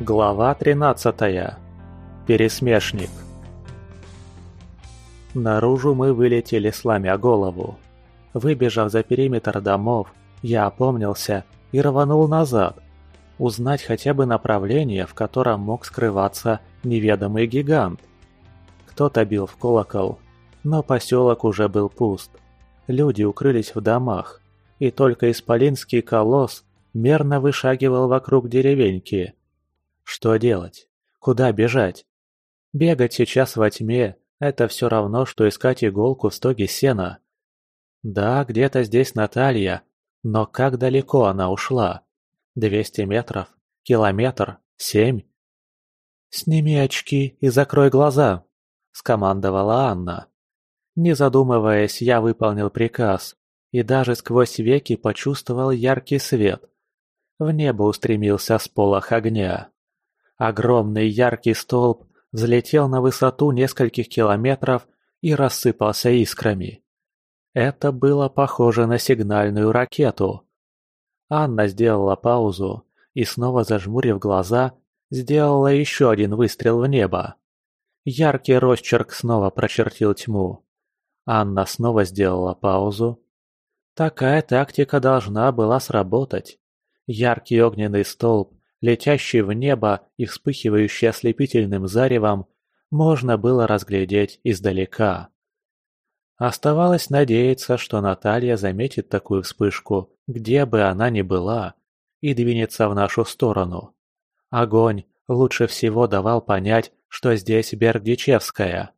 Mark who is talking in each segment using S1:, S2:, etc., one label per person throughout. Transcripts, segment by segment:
S1: Глава 13. Пересмешник. Наружу мы вылетели, сломя голову. Выбежав за периметр домов, я опомнился и рванул назад. Узнать хотя бы направление, в котором мог скрываться неведомый гигант. Кто-то бил в колокол, но поселок уже был пуст. Люди укрылись в домах, и только исполинский колосс мерно вышагивал вокруг деревеньки – что делать? Куда бежать? Бегать сейчас во тьме – это все равно, что искать иголку в стоге сена. Да, где-то здесь Наталья, но как далеко она ушла? 200 метров? Километр? Семь? «Сними очки и закрой глаза», – скомандовала Анна. Не задумываясь, я выполнил приказ и даже сквозь веки почувствовал яркий свет. В небо устремился сполох огня. Огромный яркий столб взлетел на высоту нескольких километров и рассыпался искрами. Это было похоже на сигнальную ракету. Анна сделала паузу и, снова зажмурив глаза, сделала еще один выстрел в небо. Яркий росчерк снова прочертил тьму. Анна снова сделала паузу. Такая тактика должна была сработать. Яркий огненный столб летящие в небо и вспыхивающие ослепительным заревом, можно было разглядеть издалека. Оставалось надеяться, что Наталья заметит такую вспышку, где бы она ни была, и двинется в нашу сторону. Огонь лучше всего давал понять, что здесь Бердичевская.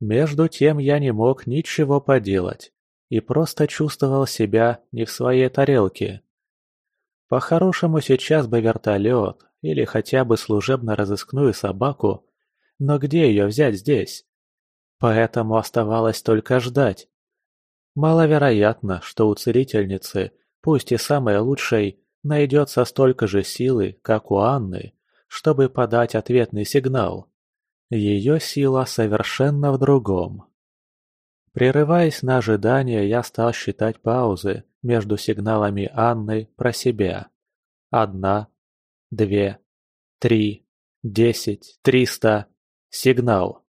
S1: Между тем я не мог ничего поделать и просто чувствовал себя не в своей тарелке. По-хорошему сейчас бы вертолет или хотя бы служебно-розыскную собаку, но где ее взять здесь? Поэтому оставалось только ждать. Маловероятно, что у целительницы, пусть и самой лучшей, найдется столько же силы, как у Анны, чтобы подать ответный сигнал. Ее сила совершенно в другом. Прерываясь на ожидание, я стал считать паузы между сигналами Анны про себя. Одна, две, три, десять, триста. Сигнал.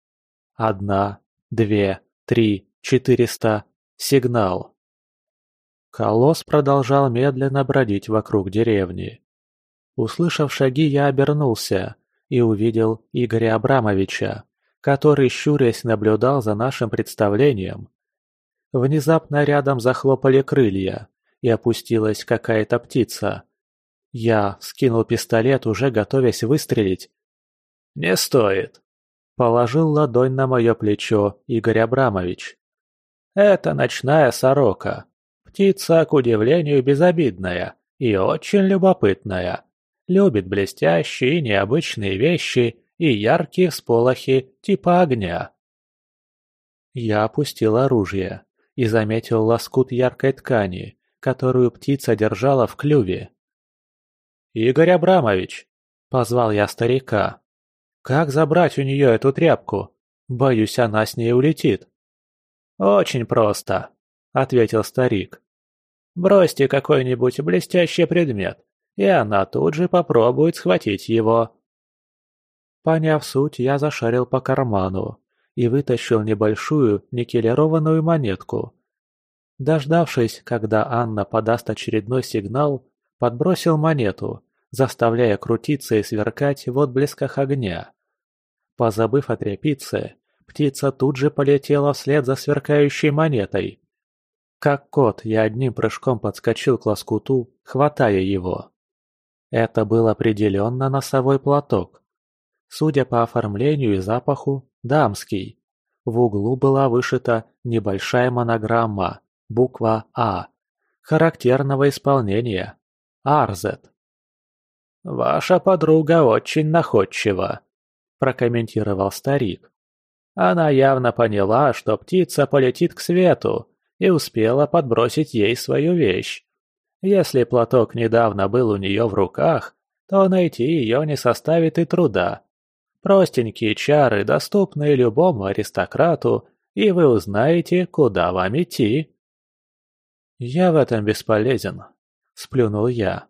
S1: Одна, две, три, четыреста. Сигнал. Колосс продолжал медленно бродить вокруг деревни. Услышав шаги, я обернулся и увидел Игоря Абрамовича который, щурясь, наблюдал за нашим представлением. Внезапно рядом захлопали крылья, и опустилась какая-то птица. Я скинул пистолет, уже готовясь выстрелить. «Не стоит!» – положил ладонь на мое плечо Игорь Абрамович. «Это ночная сорока. Птица, к удивлению, безобидная и очень любопытная. Любит блестящие и необычные вещи – и яркие всполохи типа огня. Я опустил оружие и заметил лоскут яркой ткани, которую птица держала в клюве. «Игорь Абрамович!» — позвал я старика. «Как забрать у нее эту тряпку? Боюсь, она с ней улетит». «Очень просто», — ответил старик. «Бросьте какой-нибудь блестящий предмет, и она тут же попробует схватить его. Поняв суть, я зашарил по карману и вытащил небольшую никелированную монетку. Дождавшись, когда Анна подаст очередной сигнал, подбросил монету, заставляя крутиться и сверкать в отблесках огня. Позабыв о отряпиться, птица тут же полетела вслед за сверкающей монетой. Как кот, я одним прыжком подскочил к лоскуту, хватая его. Это был определенно носовой платок. Судя по оформлению и запаху, дамский. В углу была вышита небольшая монограмма, буква «А», характерного исполнения «Арзет». «Ваша подруга очень находчива», – прокомментировал старик. Она явно поняла, что птица полетит к свету, и успела подбросить ей свою вещь. Если платок недавно был у нее в руках, то найти ее не составит и труда. Простенькие чары, доступные любому аристократу, и вы узнаете, куда вам идти. «Я в этом бесполезен», — сплюнул я.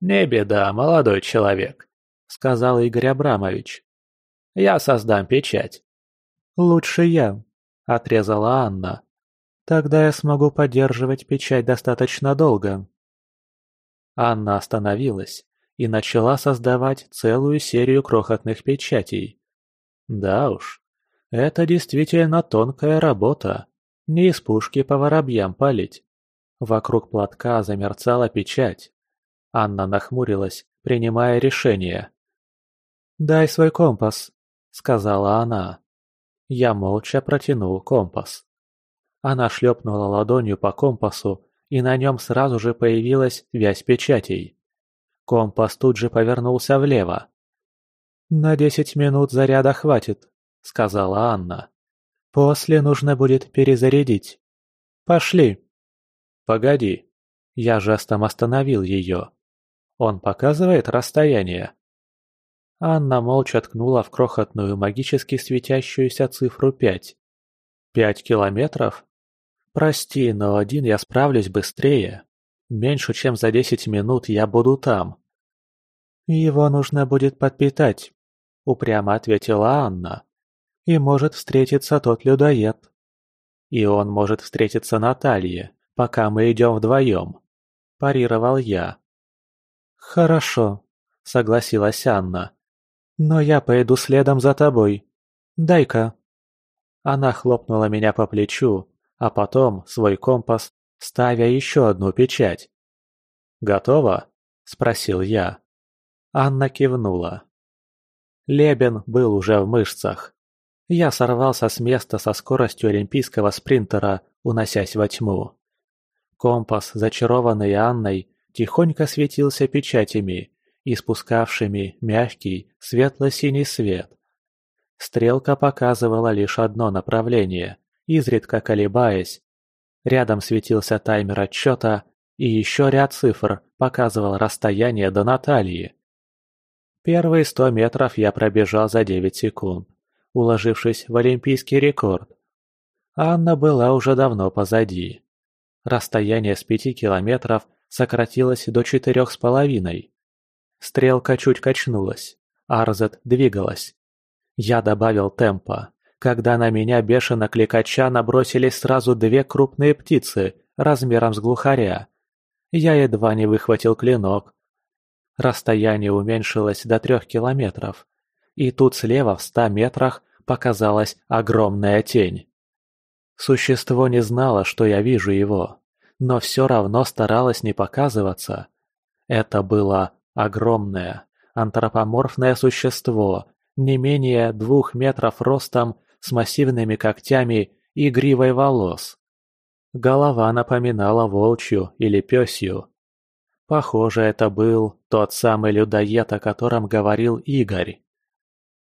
S1: «Не беда, молодой человек», — сказал Игорь Абрамович. «Я создам печать». «Лучше я», — отрезала Анна. «Тогда я смогу поддерживать печать достаточно долго». Анна остановилась, и начала создавать целую серию крохотных печатей. Да уж, это действительно тонкая работа, не из пушки по воробьям палить. Вокруг платка замерцала печать. Анна нахмурилась, принимая решение. «Дай свой компас», — сказала она. Я молча протянул компас. Она шлепнула ладонью по компасу, и на нем сразу же появилась вязь печатей. Компас тут же повернулся влево. «На десять минут заряда хватит», — сказала Анна. «После нужно будет перезарядить. Пошли». «Погоди». Я жестом остановил ее. Он показывает расстояние. Анна молча ткнула в крохотную магически светящуюся цифру пять. «Пять километров? Прости, но один я справлюсь быстрее» меньше чем за десять минут я буду там». «Его нужно будет подпитать», — упрямо ответила Анна. «И может встретиться тот людоед. И он может встретиться Наталье, пока мы идем вдвоем», — парировал я. «Хорошо», — согласилась Анна. «Но я пойду следом за тобой. Дай-ка». Она хлопнула меня по плечу, а потом свой компас ставя еще одну печать. «Готово?» – спросил я. Анна кивнула. Лебен был уже в мышцах. Я сорвался с места со скоростью олимпийского спринтера, уносясь во тьму. Компас, зачарованный Анной, тихонько светился печатями, испускавшими мягкий, светло-синий свет. Стрелка показывала лишь одно направление, изредка колебаясь, Рядом светился таймер отсчета и еще ряд цифр показывал расстояние до Натальи. Первые сто метров я пробежал за девять секунд, уложившись в олимпийский рекорд. Анна была уже давно позади. Расстояние с пяти километров сократилось до четырех с половиной. Стрелка чуть качнулась, а Арзет двигалась. Я добавил темпа. Когда на меня бешено кликача набросились сразу две крупные птицы, размером с глухаря. Я едва не выхватил клинок. Расстояние уменьшилось до трех километров. И тут слева в ста метрах показалась огромная тень. Существо не знало, что я вижу его, но все равно старалось не показываться. Это было огромное, антропоморфное существо, не менее двух метров ростом с массивными когтями и гривой волос. Голова напоминала волчью или пёсью. Похоже, это был тот самый людоед, о котором говорил Игорь.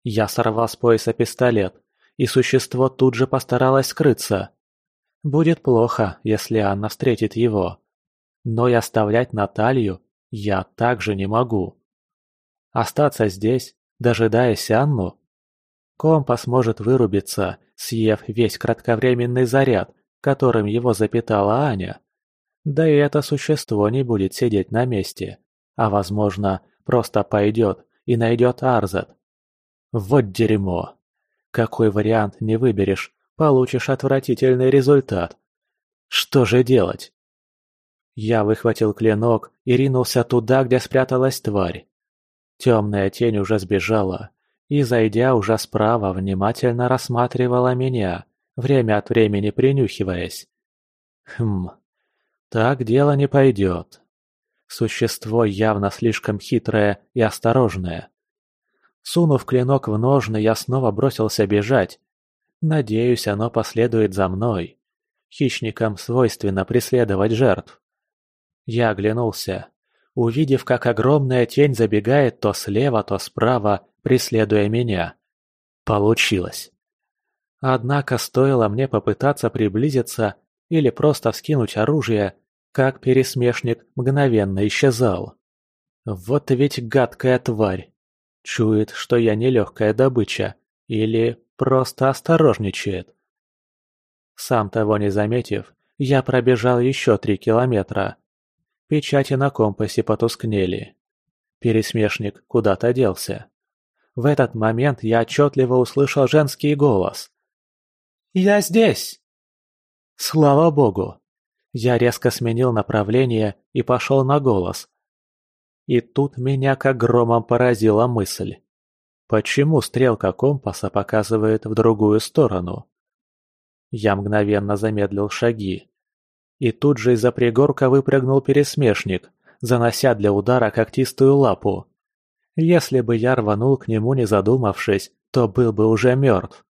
S1: Я сорвал с пояса пистолет, и существо тут же постаралось скрыться. Будет плохо, если Анна встретит его. Но и оставлять Наталью я также не могу. Остаться здесь, дожидаясь Анну, компас может вырубиться, съев весь кратковременный заряд, которым его запитала Аня. Да и это существо не будет сидеть на месте, а, возможно, просто пойдет и найдет Арзет. Вот дерьмо. Какой вариант не выберешь, получишь отвратительный результат. Что же делать? Я выхватил клинок и ринулся туда, где спряталась тварь. Темная тень уже сбежала, и зайдя уже справа внимательно рассматривала меня, время от времени принюхиваясь. Хм, так дело не пойдет. Существо явно слишком хитрое и осторожное. Сунув клинок в ножны, я снова бросился бежать. Надеюсь, оно последует за мной. Хищникам свойственно преследовать жертв. Я оглянулся. Увидев, как огромная тень забегает то слева, то справа, преследуя меня, Получилось. Однако стоило мне попытаться приблизиться или просто вскинуть оружие, как пересмешник мгновенно исчезал. Вот ведь гадкая тварь. Чует, что я нелегкая добыча, или просто осторожничает. Сам того не заметив, я пробежал еще три километра. Печати на компасе потускнели. Пересмешник куда-то делся. В этот момент я отчетливо услышал женский голос. «Я здесь!» Слава богу! Я резко сменил направление и пошел на голос. И тут меня как громом поразила мысль. Почему стрелка компаса показывает в другую сторону? Я мгновенно замедлил шаги. И тут же из-за пригорка выпрыгнул пересмешник, занося для удара когтистую лапу. Если бы я рванул к нему, не задумавшись, то был бы уже мертв.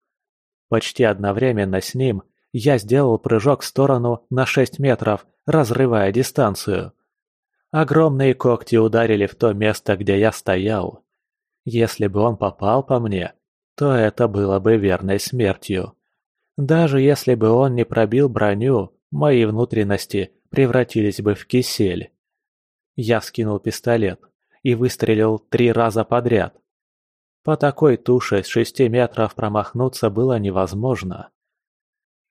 S1: Почти одновременно с ним я сделал прыжок в сторону на 6 метров, разрывая дистанцию. Огромные когти ударили в то место, где я стоял. Если бы он попал по мне, то это было бы верной смертью. Даже если бы он не пробил броню, мои внутренности превратились бы в кисель. Я скинул пистолет и выстрелил три раза подряд. По такой туше с шести метров промахнуться было невозможно.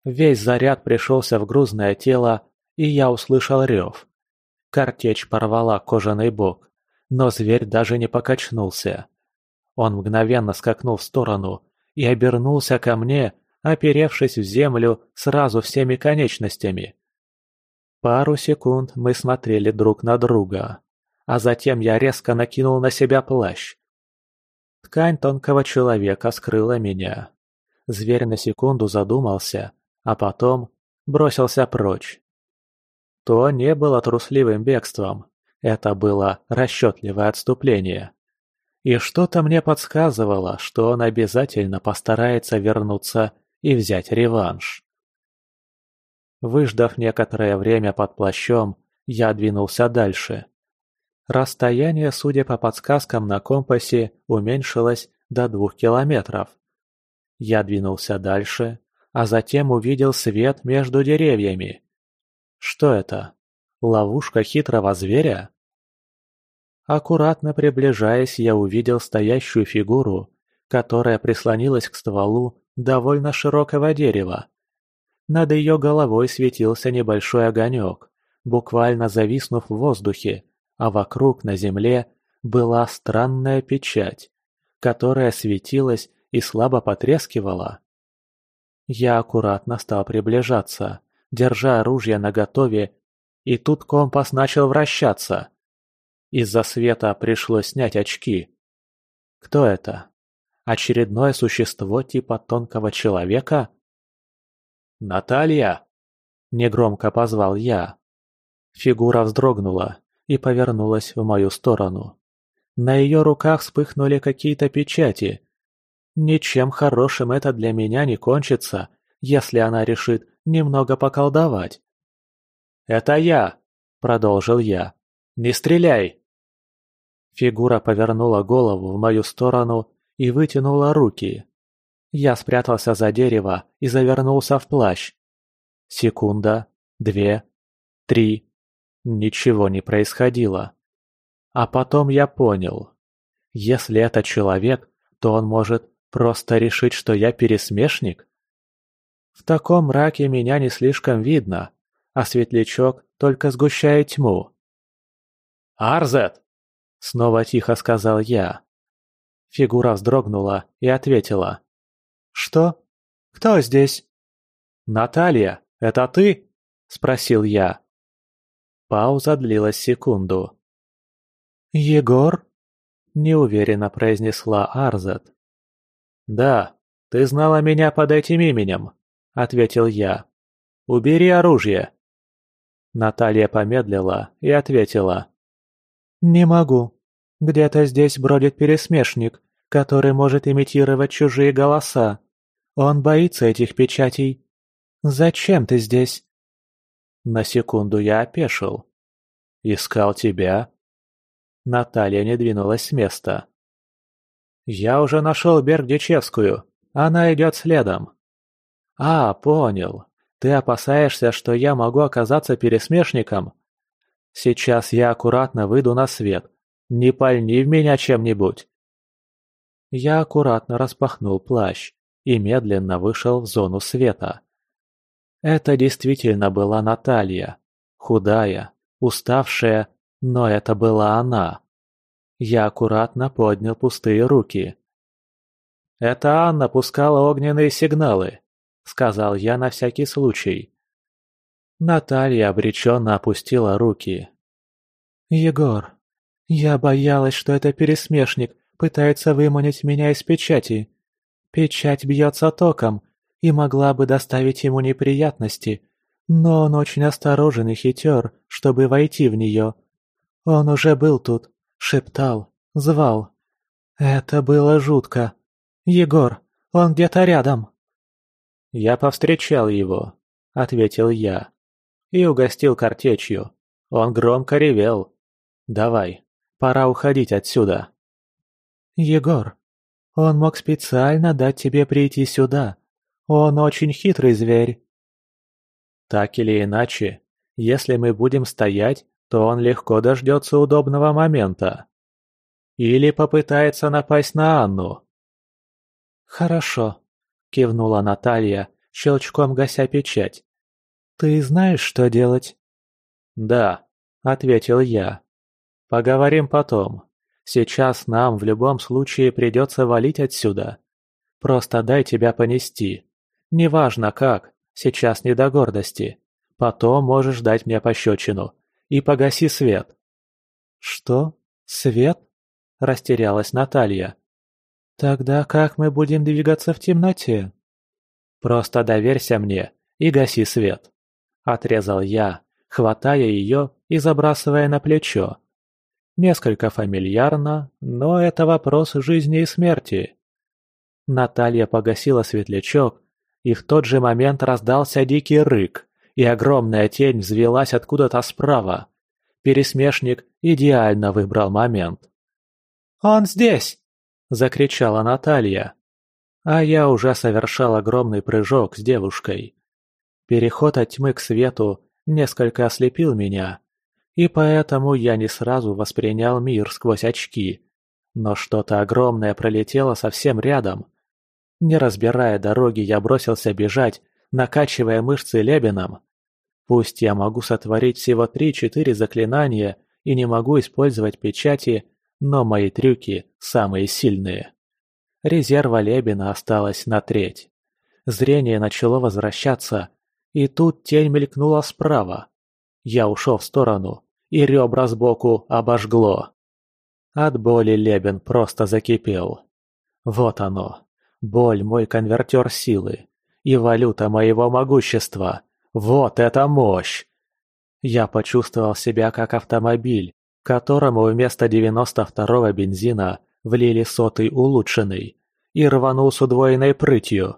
S1: Весь заряд пришелся в грузное тело, и я услышал рев. Картечь порвала кожаный бок, но зверь даже не покачнулся. Он мгновенно скакнул в сторону и обернулся ко мне, оперевшись в землю сразу всеми конечностями. Пару секунд мы смотрели друг на друга а затем я резко накинул на себя плащ. Ткань тонкого человека скрыла меня. Зверь на секунду задумался, а потом бросился прочь. То не было трусливым бегством, это было расчетливое отступление. И что-то мне подсказывало, что он обязательно постарается вернуться и взять реванш. Выждав некоторое время под плащом, я двинулся дальше. Расстояние, судя по подсказкам на компасе, уменьшилось до двух километров. Я двинулся дальше, а затем увидел свет между деревьями. Что это? Ловушка хитрого зверя? Аккуратно приближаясь, я увидел стоящую фигуру, которая прислонилась к стволу довольно широкого дерева. Над ее головой светился небольшой огонек, буквально зависнув в воздухе, а вокруг на земле была странная печать, которая светилась и слабо потрескивала. Я аккуратно стал приближаться, держа оружие наготове, и тут компас начал вращаться. Из-за света пришлось снять очки. Кто это? Очередное существо типа тонкого человека? «Наталья!» – негромко позвал я. Фигура вздрогнула, и повернулась в мою сторону. На ее руках вспыхнули какие-то печати. Ничем хорошим это для меня не кончится, если она решит немного поколдовать. «Это я!» — продолжил я. «Не стреляй!» Фигура повернула голову в мою сторону и вытянула руки. Я спрятался за дерево и завернулся в плащ. Секунда, две, три ничего не происходило. А потом я понял. Если это человек, то он может просто решить, что я пересмешник? В таком мраке меня не слишком видно, а светлячок только сгущает тьму. «Арзет!» — снова тихо сказал я. Фигура вздрогнула и ответила. «Что? Кто здесь?» «Наталья, это ты?» — спросил я. Пауза длилась секунду. «Егор?» – неуверенно произнесла Арзат. «Да, ты знала меня под этим именем», – ответил я. «Убери оружие». Наталья помедлила и ответила. «Не могу. Где-то здесь бродит пересмешник, который может имитировать чужие голоса. Он боится этих печатей. Зачем ты здесь?» на секунду я опешил. Искал тебя. Наталья не двинулась с места. Я уже нашел Бердичевскую. Она идет следом. А, понял. Ты опасаешься, что я могу оказаться пересмешником? Сейчас я аккуратно выйду на свет. Не пальни в меня чем-нибудь. Я аккуратно распахнул плащ и медленно вышел в зону света. Это действительно была Наталья, худая, уставшая, но это была она. Я аккуратно поднял пустые руки. «Это Анна пускала огненные сигналы», — сказал я на всякий случай. Наталья обреченно опустила руки. «Егор, я боялась, что это пересмешник пытается выманить меня из печати. Печать бьется током, и могла бы доставить ему неприятности, но он очень осторожен и хитер, чтобы войти в нее. Он уже был тут, шептал, звал. Это было жутко. «Егор, он где-то рядом». «Я повстречал его», — ответил я. И угостил картечью. Он громко ревел. «Давай, пора уходить отсюда». «Егор, он мог специально дать тебе прийти сюда, он очень хитрый зверь. Так или иначе, если мы будем стоять, то он легко дождется удобного момента. Или попытается напасть на Анну. «Хорошо», — кивнула Наталья, щелчком гася печать. «Ты знаешь, что делать?» «Да», — ответил я. «Поговорим потом. Сейчас нам в любом случае придется валить отсюда. Просто дай тебя понести». Неважно как, сейчас не до гордости. Потом можешь дать мне пощечину. И погаси свет». «Что? Свет?» – растерялась Наталья. «Тогда как мы будем двигаться в темноте?» «Просто доверься мне и гаси свет», – отрезал я, хватая ее и забрасывая на плечо. Несколько фамильярно, но это вопрос жизни и смерти. Наталья погасила светлячок, и в тот же момент раздался дикий рык, и огромная тень взвелась откуда-то справа. Пересмешник идеально выбрал момент. «Он здесь!» – закричала Наталья. А я уже совершал огромный прыжок с девушкой. Переход от тьмы к свету несколько ослепил меня, и поэтому я не сразу воспринял мир сквозь очки. Но что-то огромное пролетело совсем рядом – не разбирая дороги, я бросился бежать, накачивая мышцы Лебеном. Пусть я могу сотворить всего три-четыре заклинания и не могу использовать печати, но мои трюки самые сильные. Резерва Лебена осталась на треть. Зрение начало возвращаться, и тут тень мелькнула справа. Я ушел в сторону, и ребра сбоку обожгло. От боли Лебен просто закипел. Вот оно, Боль мой конвертер силы, и валюта моего могущества. Вот это мощь! Я почувствовал себя как автомобиль, которому вместо 92-го бензина влили сотый улучшенный, и рванул с удвоенной прытью.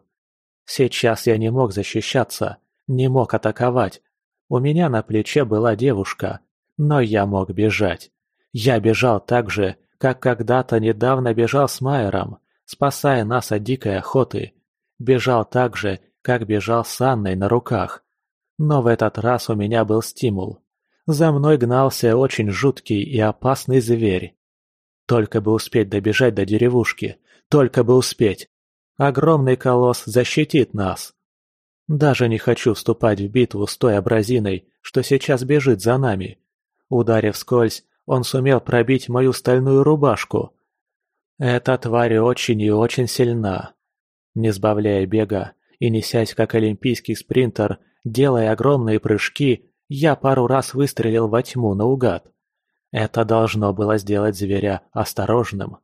S1: Сейчас я не мог защищаться, не мог атаковать. У меня на плече была девушка, но я мог бежать. Я бежал так же, как когда-то недавно бежал с Майером спасая нас от дикой охоты. Бежал так же, как бежал с Анной на руках. Но в этот раз у меня был стимул. За мной гнался очень жуткий и опасный зверь. Только бы успеть добежать до деревушки, только бы успеть. Огромный колосс защитит нас. Даже не хочу вступать в битву с той абразиной, что сейчас бежит за нами. Ударив скользь, он сумел пробить мою стальную рубашку. Эта тварь очень и очень сильна. Не сбавляя бега и несясь как олимпийский спринтер, делая огромные прыжки, я пару раз выстрелил во тьму наугад. Это должно было сделать зверя осторожным.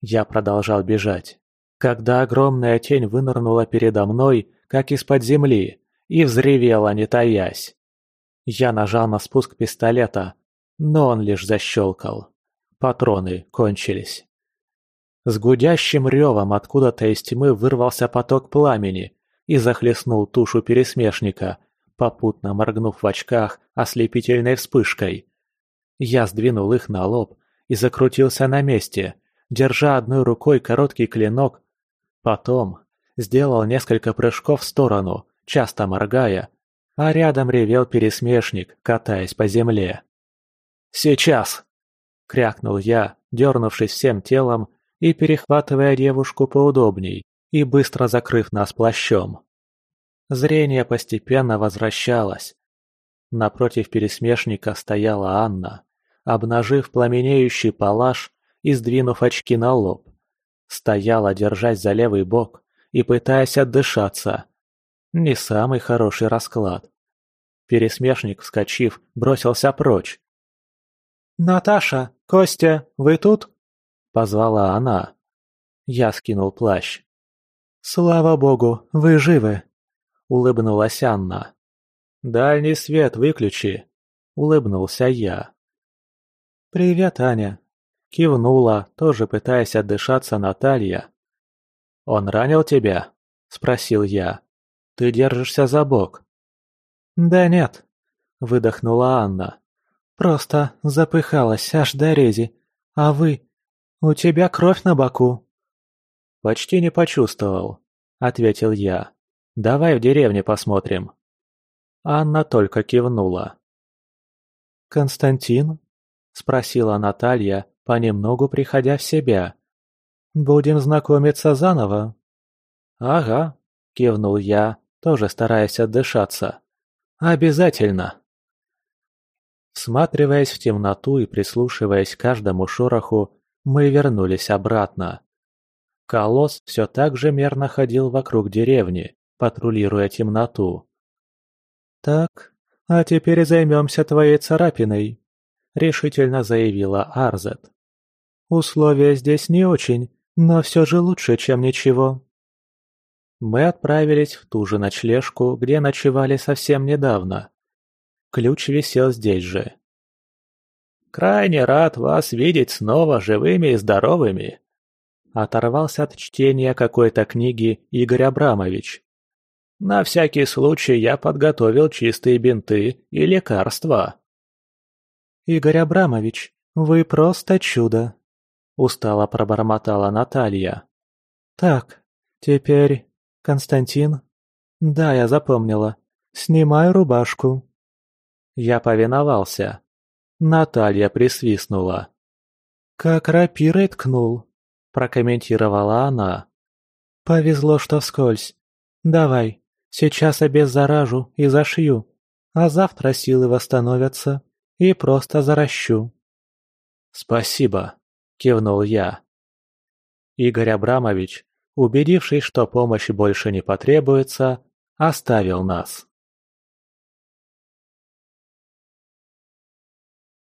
S1: Я продолжал бежать. Когда огромная тень вынырнула передо мной, как из-под земли, и взревела, не таясь. Я нажал на спуск пистолета, но он лишь защелкал. Патроны кончились. С гудящим ревом откуда-то из тьмы вырвался поток пламени и захлестнул тушу пересмешника, попутно моргнув в очках ослепительной вспышкой. Я сдвинул их на лоб и закрутился на месте, держа одной рукой короткий клинок. Потом сделал несколько прыжков в сторону, часто моргая, а рядом ревел пересмешник, катаясь по земле. «Сейчас!» — крякнул я, дернувшись всем телом и перехватывая девушку поудобней, и быстро закрыв нас плащом. Зрение постепенно возвращалось. Напротив пересмешника стояла Анна, обнажив пламенеющий палаш и сдвинув очки на лоб. Стояла, держась за левый бок и пытаясь отдышаться. Не самый хороший расклад. Пересмешник, вскочив, бросился прочь. «Наташа, Костя, вы тут?» позвала она. Я скинул плащ. «Слава богу, вы живы!» — улыбнулась Анна. «Дальний свет выключи!» — улыбнулся я. «Привет, Аня!» — кивнула, тоже пытаясь отдышаться Наталья. «Он ранил тебя?» — спросил я. «Ты держишься за бок». «Да нет», — выдохнула Анна. «Просто запыхалась аж до рези, а вы «У тебя кровь на боку». «Почти не почувствовал», — ответил я. «Давай в деревне посмотрим». Анна только кивнула. «Константин?» — спросила Наталья, понемногу приходя в себя. «Будем знакомиться заново». «Ага», — кивнул я, тоже стараясь отдышаться. «Обязательно!» Всматриваясь в темноту и прислушиваясь к каждому шороху, мы вернулись обратно. Колосс все так же мерно ходил вокруг деревни, патрулируя темноту. «Так, а теперь займемся твоей царапиной», — решительно заявила Арзет. «Условия здесь не очень, но все же лучше, чем ничего». Мы отправились в ту же ночлежку, где ночевали совсем недавно. Ключ висел здесь же, крайне рад вас видеть снова живыми и здоровыми!» Оторвался от чтения какой-то книги Игорь Абрамович. «На всякий случай я подготовил чистые бинты и лекарства». «Игорь Абрамович, вы просто чудо!» Устало пробормотала Наталья. «Так, теперь Константин?» «Да, я запомнила. Снимай рубашку». Я повиновался. Наталья присвистнула. «Как рапирой ткнул!» – прокомментировала она. «Повезло, что вскользь. Давай, сейчас обеззаражу и зашью, а завтра силы восстановятся и просто заращу». «Спасибо», – кивнул я. Игорь Абрамович, убедившись, что помощи больше не потребуется, оставил нас.